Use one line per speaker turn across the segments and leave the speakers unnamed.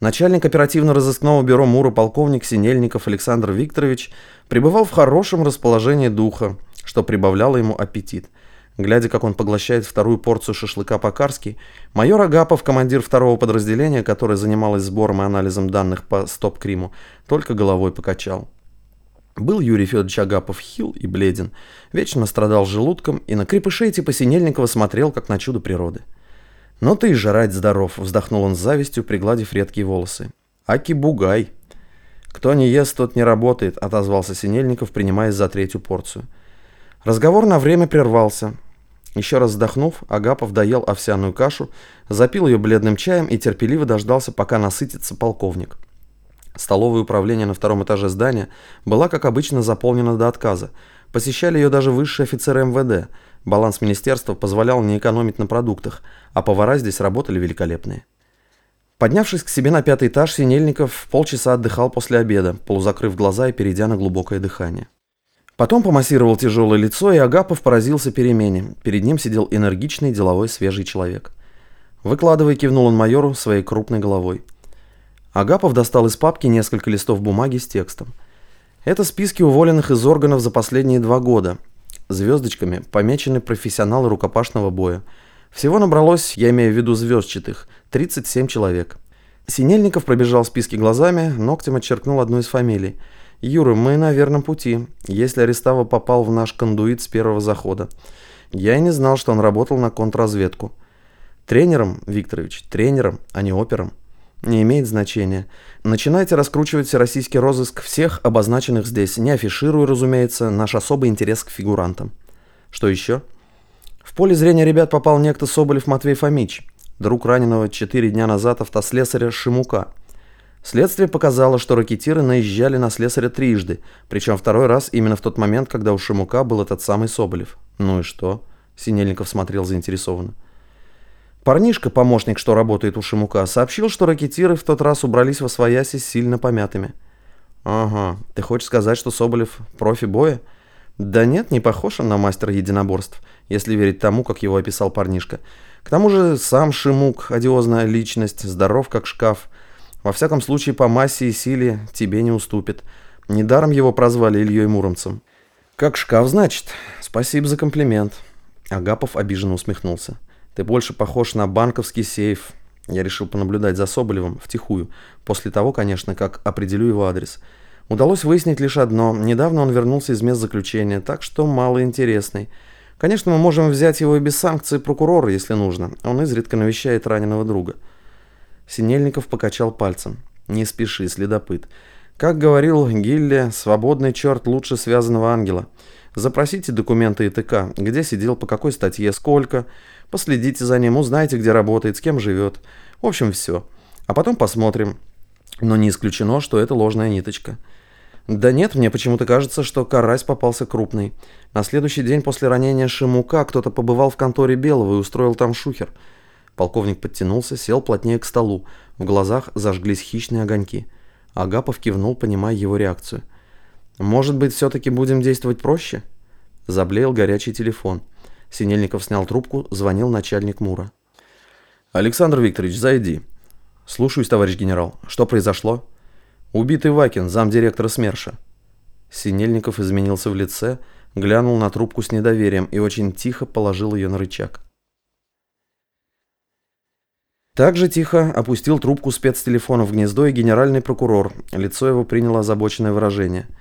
Начальник оперативно-розыскного бюро МУРа полковник Синельников Александр Викторович пребывал в хорошем расположении духа, что прибавляло ему аппетит. Глядя, как он поглощает вторую порцию шашлыка по-карски, майор Агапов, командир второго подразделения, которое занималось сбором и анализом данных по стоп-криму, только головой покачал. Был Юрий Федорович Агапов хил и бледен, вечно страдал желудком и на крепышей типа Синельникова смотрел, как на чудо природы. «Ну ты и жрать здоров», — вздохнул он с завистью, пригладив редкие волосы. «Аки бугай». «Кто не ест, тот не работает», — отозвался Синельников, принимаясь за третью порцию. Разговор на время прервался. Еще раз вздохнув, Агапов доел овсяную кашу, запил ее бледным чаем и терпеливо дождался, пока насытится полковник. Столовое управление на втором этаже здания была, как обычно, заполнена до отказа. Посещали ее даже высшие офицеры МВД. Баланс министерства позволял не экономить на продуктах, а повара здесь работали великолепные. Поднявшись к себе на пятый этаж, Синельников полчаса отдыхал после обеда, полузакрыв глаза и перейдя на глубокое дыхание. Потом помассировал тяжелое лицо, и Агапов поразился перемене. Перед ним сидел энергичный, деловой, свежий человек. Выкладывая, кивнул он майору своей крупной головой. Агапов достал из папки несколько листов бумаги с текстом. Это списки уволенных из органов за последние два года. Звездочками помечены профессионалы рукопашного боя. Всего набралось, я имею в виду звездчатых, 37 человек. Синельников пробежал списки глазами, ногтем отчеркнул одну из фамилий. «Юра, мы на верном пути, если Арестава попал в наш кондуит с первого захода. Я и не знал, что он работал на контрразведку. Тренером, Викторович, тренером, а не опером. Не имеет значения. Начинайте раскручивать всероссийский розыск всех обозначенных здесь, не афишируя, разумеется, наш особый интерес к фигурантам. Что еще? В поле зрения ребят попал некто Соболев Матвей Фомич, друг раненого четыре дня назад автослесаря Шимука. Следствие показало, что ракетиры наезжали на слесаря трижды, причем второй раз именно в тот момент, когда у Шимука был этот самый Соболев. Ну и что? Синельников смотрел заинтересованно. Парнишка, помощник, что работает у Шимука, сообщил, что ракетиры в тот раз убрались во свояси сильно помятыми. Ага, ты хочешь сказать, что Соболев профи боя? Да нет, не похож он на мастера единоборств, если верить тому, как его описал парнишка. К тому же сам Шимук, одиозная личность, здоров как шкаф. Во всяком случае, по массе и силе тебе не уступит. Недаром его прозвали Ильей Муромцем. Как шкаф, значит? Спасибо за комплимент. Агапов обиженно усмехнулся. Ты больше похож на банковский сейф. Я решил понаблюдать за Соболевым втихую, после того, конечно, как определю его адрес. Удалось выяснить лишь одно. Недавно он вернулся из мест заключения, так что малоинтересный. Конечно, мы можем взять его и без санкций прокурора, если нужно. Он изредка навещает раненого друга. Синельников покачал пальцем. Не спеши, следопыт. Как говорил Гилле, свободный черт лучше связанного ангела. Запросите документы ИТК, где сидел, по какой статье, сколько. Последите за ним, узнайте, где работает, с кем живет. В общем, все. А потом посмотрим. Но не исключено, что это ложная ниточка. Да нет, мне почему-то кажется, что карась попался крупный. На следующий день после ранения Шимука кто-то побывал в конторе Белого и устроил там шухер. Полковник подтянулся, сел плотнее к столу. В глазах зажглись хищные огоньки. Агапов кивнул, понимая его реакцию. «Может быть, все-таки будем действовать проще?» Заблеял горячий телефон. Синельников снял трубку, звонил начальник МУРа. «Александр Викторович, зайди». «Слушаюсь, товарищ генерал. Что произошло?» «Убитый Вакин, замдиректора СМЕРШа». Синельников изменился в лице, глянул на трубку с недоверием и очень тихо положил ее на рычаг. Также тихо опустил трубку спецтелефона в гнездо и генеральный прокурор. Лицо его приняло озабоченное выражение –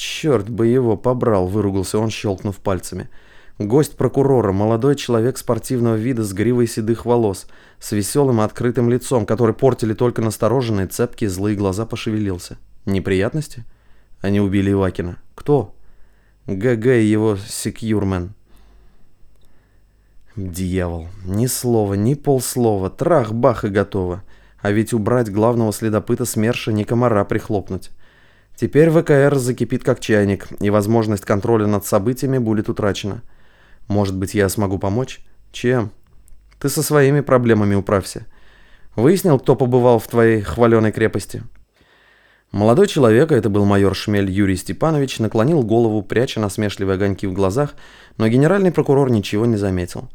«Черт бы его побрал!» – выругался он, щелкнув пальцами. Гость прокурора, молодой человек спортивного вида с гривой седых волос, с веселым и открытым лицом, который портили только настороженные, цепкие, злые глаза, пошевелился. Неприятности? Они убили Ивакина. Кто? ГГ и его секьюрмен. Дьявол. Ни слова, ни полслова. Трах-бах и готово. А ведь убрать главного следопыта СМЕРШа не комара прихлопнуть. Теперь ВКР закипит как чайник, и возможность контроля над событиями будет утрачена. Может быть, я смогу помочь? Чем? Ты со своими проблемами управься. Выяснил, кто побывал в твоей хваленой крепости? Молодой человек, а это был майор Шмель Юрий Степанович, наклонил голову, пряча насмешливые огоньки в глазах, но генеральный прокурор ничего не заметил.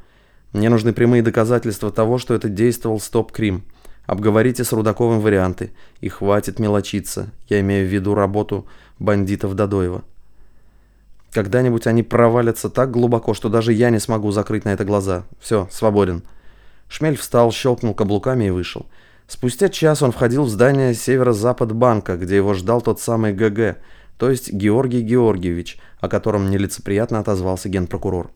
Мне нужны прямые доказательства того, что это действовал Стоп-Крим. Обговорите с Рудаковым варианты. И хватит мелочиться. Я имею в виду работу бандитов Дадоева. Когда-нибудь они провалятся так глубоко, что даже я не смогу закрыть на это глаза. Все, свободен. Шмель встал, щелкнул каблуками и вышел. Спустя час он входил в здание Северо-Запад банка, где его ждал тот самый ГГ, то есть Георгий Георгиевич, о котором нелицеприятно отозвался генпрокурор.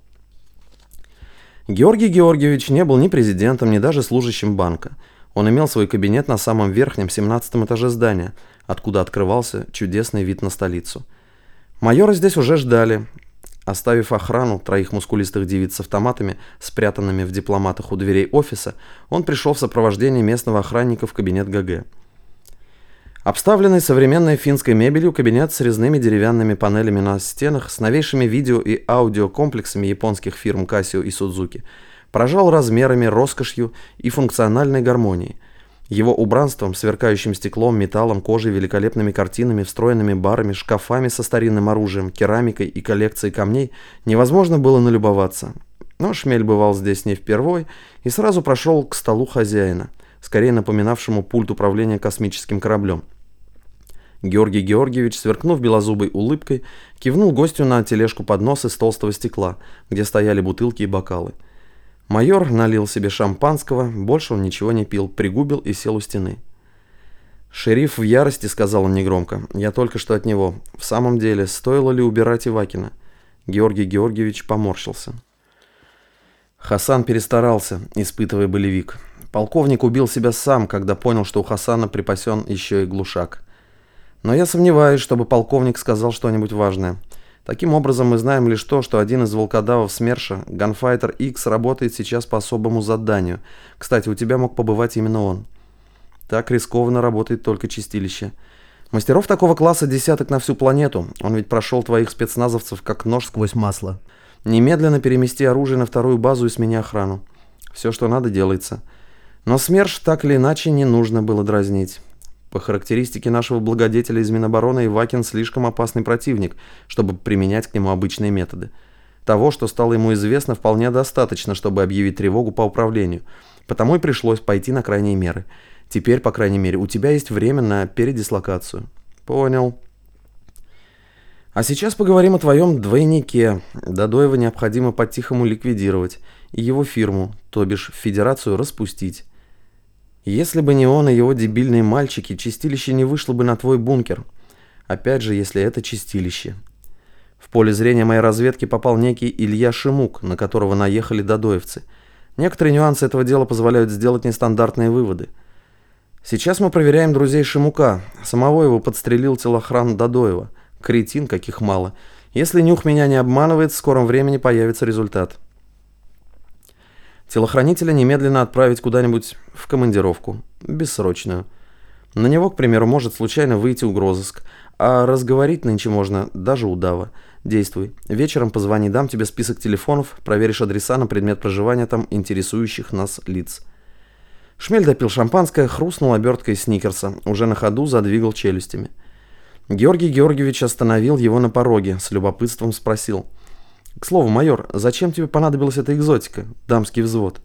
Георгий Георгиевич не был ни президентом, ни даже служащим банка. Он имел свой кабинет на самом верхнем 17 этаже здания, откуда открывался чудесный вид на столицу. Майора здесь уже ждали. Оставив охрану троих мускулистых девиц с автоматами, спрятанными в дипломатах у дверей офиса, он пришел в сопровождении местного охранника в кабинет ГГ. Обставленный современной финской мебелью кабинет с резными деревянными панелями на стенах с новейшими видео и аудиокомплексами японских фирм Casio и Suzuki поражал размерами, роскошью и функциональной гармонией. Его убранством, сверкающим стеклом, металлом, кожей, великолепными картинами, встроенными барами, шкафами со старинным оружием, керамикой и коллекцией камней невозможно было налюбоваться. Но Шмель бывал здесь не впервой и сразу прошел к столу хозяина – скорее напоминавшему пульт управления космическим кораблем. Георгий Георгиевич, сверкнув белозубой улыбкой, кивнул гостю на тележку поднос из толстого стекла, где стояли бутылки и бокалы. Майор налил себе шампанского, больше он ничего не пил, пригубил и сел у стены. «Шериф в ярости», — сказал он негромко. «Я только что от него. В самом деле, стоило ли убирать Ивакина?» Георгий Георгиевич поморщился. Хасан перестарался, испытывая болевик. Полковник убил себя сам, когда понял, что у Хасана припасен еще и глушак. Но я сомневаюсь, чтобы полковник сказал что-нибудь важное. Таким образом, мы знаем лишь то, что один из волкодавов СМЕРШа, Gunfighter X, работает сейчас по особому заданию. Кстати, у тебя мог побывать именно он. Так рискованно работает только чистилище. Мастеров такого класса десяток на всю планету. Он ведь прошел твоих спецназовцев как нож сквозь масло. Немедленно перемести оружие на вторую базу и смени охрану. Все, что надо, делается. Но СМЕРШ так или иначе не нужно было дразнить. По характеристике нашего благодетеля из Минобороны Ивакин слишком опасный противник, чтобы применять к нему обычные методы. Того, что стало ему известно, вполне достаточно, чтобы объявить тревогу по управлению. Потому и пришлось пойти на крайние меры. Теперь, по крайней мере, у тебя есть время на передислокацию. Понял. А сейчас поговорим о твоем двойнике. Дадоева необходимо по-тихому ликвидировать и его фирму, то бишь федерацию, распустить. Если бы не он и его дебильные мальчики, чистилище не вышло бы на твой бункер. Опять же, если это чистилище. В поле зрения моей разведки попал некий Илья Шимук, на которого наехали додоевцы. Некоторые нюансы этого дела позволяют сделать нестандартные выводы. Сейчас мы проверяем друзей Шимука. Самого его подстрелил телохран Дадоева. Кретин, каких мало. Если нюх меня не обманывает, в скором времени появится результат. Телохранителя немедленно отправить куда-нибудь в командировку, бессрочную. На него, к примеру, может случайно выйти угрозыск, а разговорить нынче можно даже удава. Действуй. Вечером позвони, дам тебе список телефонов, проверишь адреса на предмет проживания там интересующих нас лиц. Шмель допил шампанское, хрустнул оберткой сникерса, уже на ходу задвигал челюстями. Георгий Георгиевич остановил его на пороге, с любопытством спросил – к слову, майор, зачем тебе понадобилась эта экзотика, дамский взвод?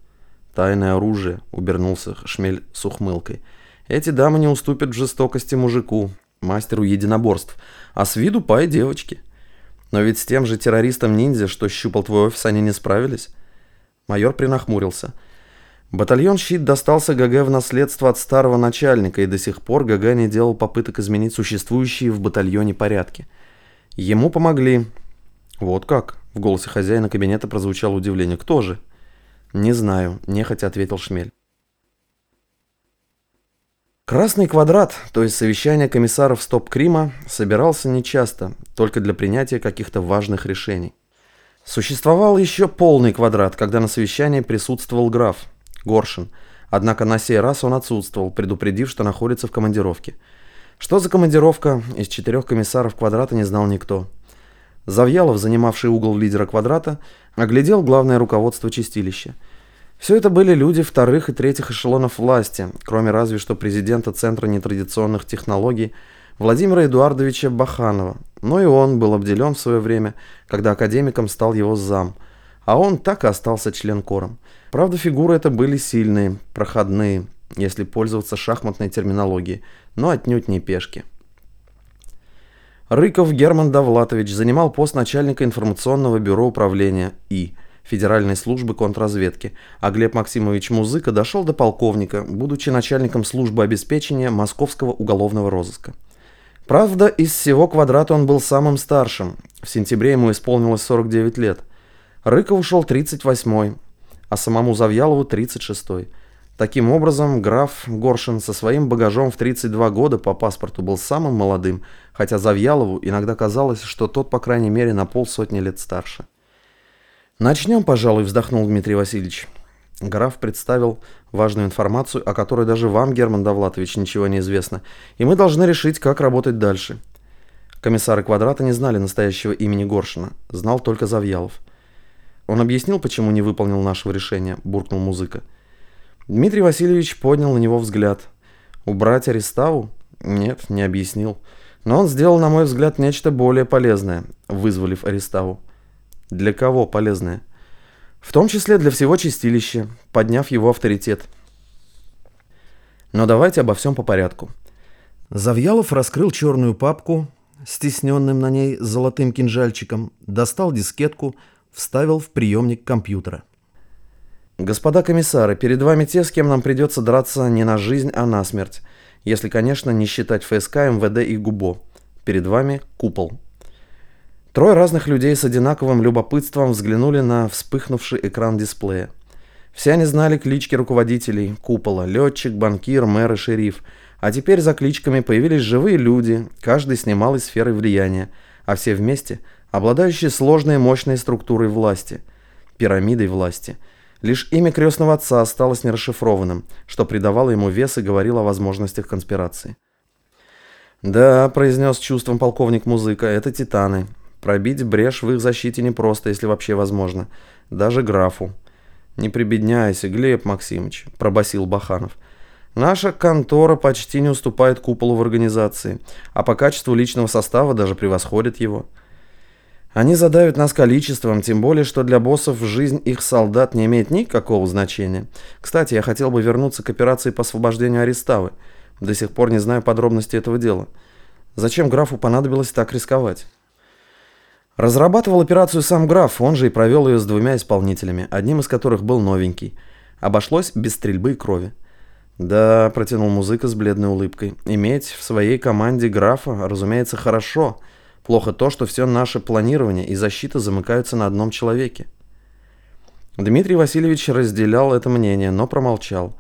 Тайное оружие, обернулся Шмель с ухмылкой. Эти дамы не уступят в жестокости мужику, мастеру единоборств, а с виду пай девочки. Но ведь с тем же террористом-ниндзя, что щупал твой офис, они не справились. Майор принахмурился. Батальон «Щит» достался ГГ в наследство от старого начальника, и до сих пор ГГ не делал попыток изменить существующие в батальоне порядки. Ему помогли. Вот как? В голосе хозяина кабинета прозвучало удивление. «Кто же?» «Не знаю», – нехотя ответил Шмель. Красный квадрат, то есть совещание комиссаров Стоп-Крима, собирался нечасто, только для принятия каких-то важных решений. Существовал еще полный квадрат, когда на совещании присутствовал граф, Горшин, однако на сей раз он отсутствовал, предупредив, что находится в командировке. Что за командировка, из четырех комиссаров квадрата не знал никто. Завьялов, занимавший угол лидера квадрата, оглядел главное руководство чистилища. Все это были люди вторых и третьих эшелонов власти, кроме разве что президента Центра нетрадиционных технологий Владимира Эдуардовича Баханова. Но и он был обделен в свое время, когда академиком стал его зам, а он так и остался член кором. Правда, фигуры это были сильные, проходные. если пользоваться шахматной терминологией, но отнюдь не пешки. Рыков Герман Давлатович занимал пост начальника информационного бюро управления И Федеральной службы контрразведки, а Глеб Максимович Музыка дошел до полковника, будучи начальником службы обеспечения Московского уголовного розыска. Правда, из всего квадрата он был самым старшим. В сентябре ему исполнилось 49 лет. Рыков ушел 38-й, а самому Завьялову 36-й. Таким образом, граф Горшин со своим багажом в 32 года по паспорту был самым молодым, хотя Завьялову иногда казалось, что тот, по крайней мере, на полсотни лет старше. «Начнем, пожалуй», — вздохнул Дмитрий Васильевич. Граф представил важную информацию, о которой даже вам, Герман Давлатович, ничего не известно, и мы должны решить, как работать дальше. Комиссары Квадрата не знали настоящего имени Горшина, знал только Завьялов. Он объяснил, почему не выполнил нашего решения, буркнул музыка. Дмитрий Васильевич поднял на него взгляд. Убрать Ареставу? Нет, не объяснил. Но он сделал, на мой взгляд, нечто более полезное, вызволив Ареставу. Для кого полезное? В том числе для всего чистилища, подняв его авторитет. Но давайте обо всем по порядку. Завьялов раскрыл черную папку, стесненным на ней золотым кинжальчиком, достал дискетку, вставил в приемник компьютера. «Господа комиссары, перед вами те, с кем нам придется драться не на жизнь, а на смерть. Если, конечно, не считать ФСК, МВД и ГУБО. Перед вами купол». Трое разных людей с одинаковым любопытством взглянули на вспыхнувший экран дисплея. Все они знали клички руководителей купола – летчик, банкир, мэр и шериф. А теперь за кличками появились живые люди, каждый с немалой сферой влияния, а все вместе – обладающие сложной мощной структурой власти – пирамидой власти – Лишь имя крестного отца осталось нерасшифрованным, что придавало ему вес и говорило о возможностях конспирации. «Да», — произнес чувством полковник Музыка, — «это титаны. Пробить брешь в их защите непросто, если вообще возможно. Даже графу». «Не прибедняйся, Глеб Максимович», — пробасил Баханов. «Наша контора почти не уступает куполу в организации, а по качеству личного состава даже превосходит его». Они задавят нас количеством, тем более, что для боссов жизнь их солдат не имеет никакого значения. Кстати, я хотел бы вернуться к операции по освобождению Ареставы. До сих пор не знаю подробностей этого дела. Зачем графу понадобилось так рисковать? Разрабатывал операцию сам граф, он же и провел ее с двумя исполнителями, одним из которых был новенький. Обошлось без стрельбы и крови. «Да», — протянул музыка с бледной улыбкой, — «иметь в своей команде графа, разумеется, хорошо». Плохо то, что все наше планирование и защита замыкаются на одном человеке. Дмитрий Васильевич разделял это мнение, но промолчал.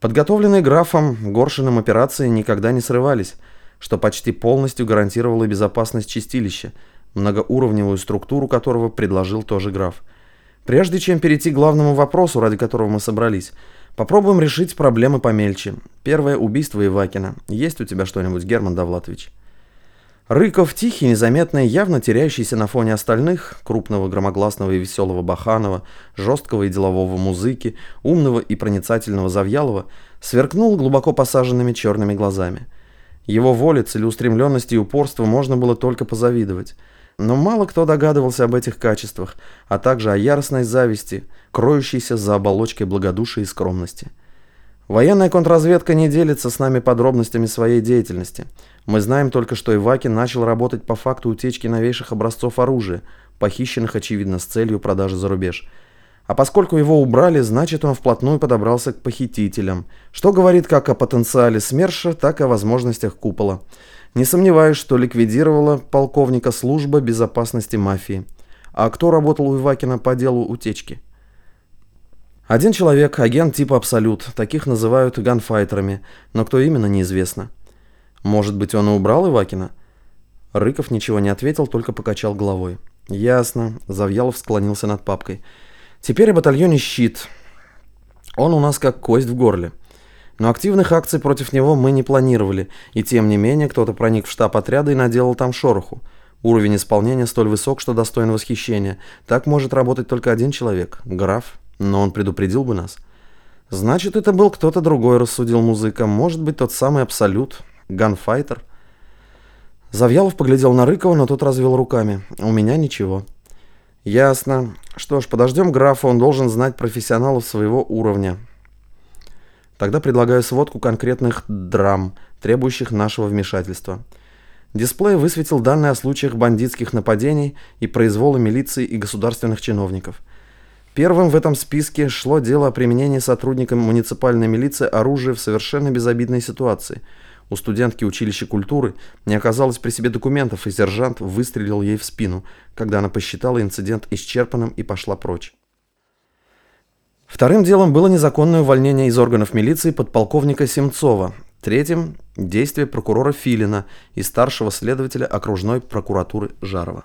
Подготовленные графом Горшиным операции никогда не срывались, что почти полностью гарантировало безопасность чистилища, многоуровневую структуру которого предложил тоже граф. Прежде чем перейти к главному вопросу, ради которого мы собрались, попробуем решить проблемы помельче. Первое убийство Ивакина. Есть у тебя что-нибудь, Герман Давлатович? Рыков, тихий, незаметный, явно теряющийся на фоне остальных, крупного, громогласного и веселого Баханова, жесткого и делового музыки, умного и проницательного Завьялова, сверкнул глубоко посаженными черными глазами. Его воле, целеустремленности и упорству можно было только позавидовать. Но мало кто догадывался об этих качествах, а также о яростной зависти, кроющейся за оболочкой благодушия и скромности. Военная контрразведка не делится с нами подробностями своей деятельности. Мы знаем только, что Ивакин начал работать по факту утечки новейших образцов оружия, похищенных, очевидно, с целью продажи за рубеж. А поскольку его убрали, значит он вплотную подобрался к похитителям, что говорит как о потенциале СМЕРШа, так и о возможностях купола. Не сомневаюсь, что ликвидировала полковника служба безопасности мафии. А кто работал у Ивакина по делу утечки? Один человек, агент типа Абсолют, таких называют ганфайтерами, но кто именно, неизвестно. Может быть, он и убрал Ивакина? Рыков ничего не ответил, только покачал головой. Ясно. Завьялов склонился над папкой. Теперь о батальоне «Щит». Он у нас как кость в горле. Но активных акций против него мы не планировали, и тем не менее кто-то проник в штаб отряда и наделал там шороху. Уровень исполнения столь высок, что достоин восхищения. Так может работать только один человек – граф. Но он предупредил бы нас. Значит, это был кто-то другой, рассудил музыка. Может быть, тот самый Абсолют, ганфайтер. Завьялов поглядел на Рыкова, но тот развел руками. У меня ничего. Ясно. Что ж, подождем графа, он должен знать профессионалов своего уровня. Тогда предлагаю сводку конкретных драм, требующих нашего вмешательства. Дисплей высветил данные о случаях бандитских нападений и произвола милиции и государственных чиновников. Первым в этом списке шло дело о применении сотрудниками муниципальной милиции оружия в совершенно безобидной ситуации. У студентки училища культуры не оказалось при себе документов, и сержант выстрелил ей в спину, когда она посчитала инцидент исчерпанным и пошла прочь. Вторым делом было незаконное увольнение из органов милиции подполковника Семцова, Третьим – действие прокурора Филина и старшего следователя окружной прокуратуры Жарова.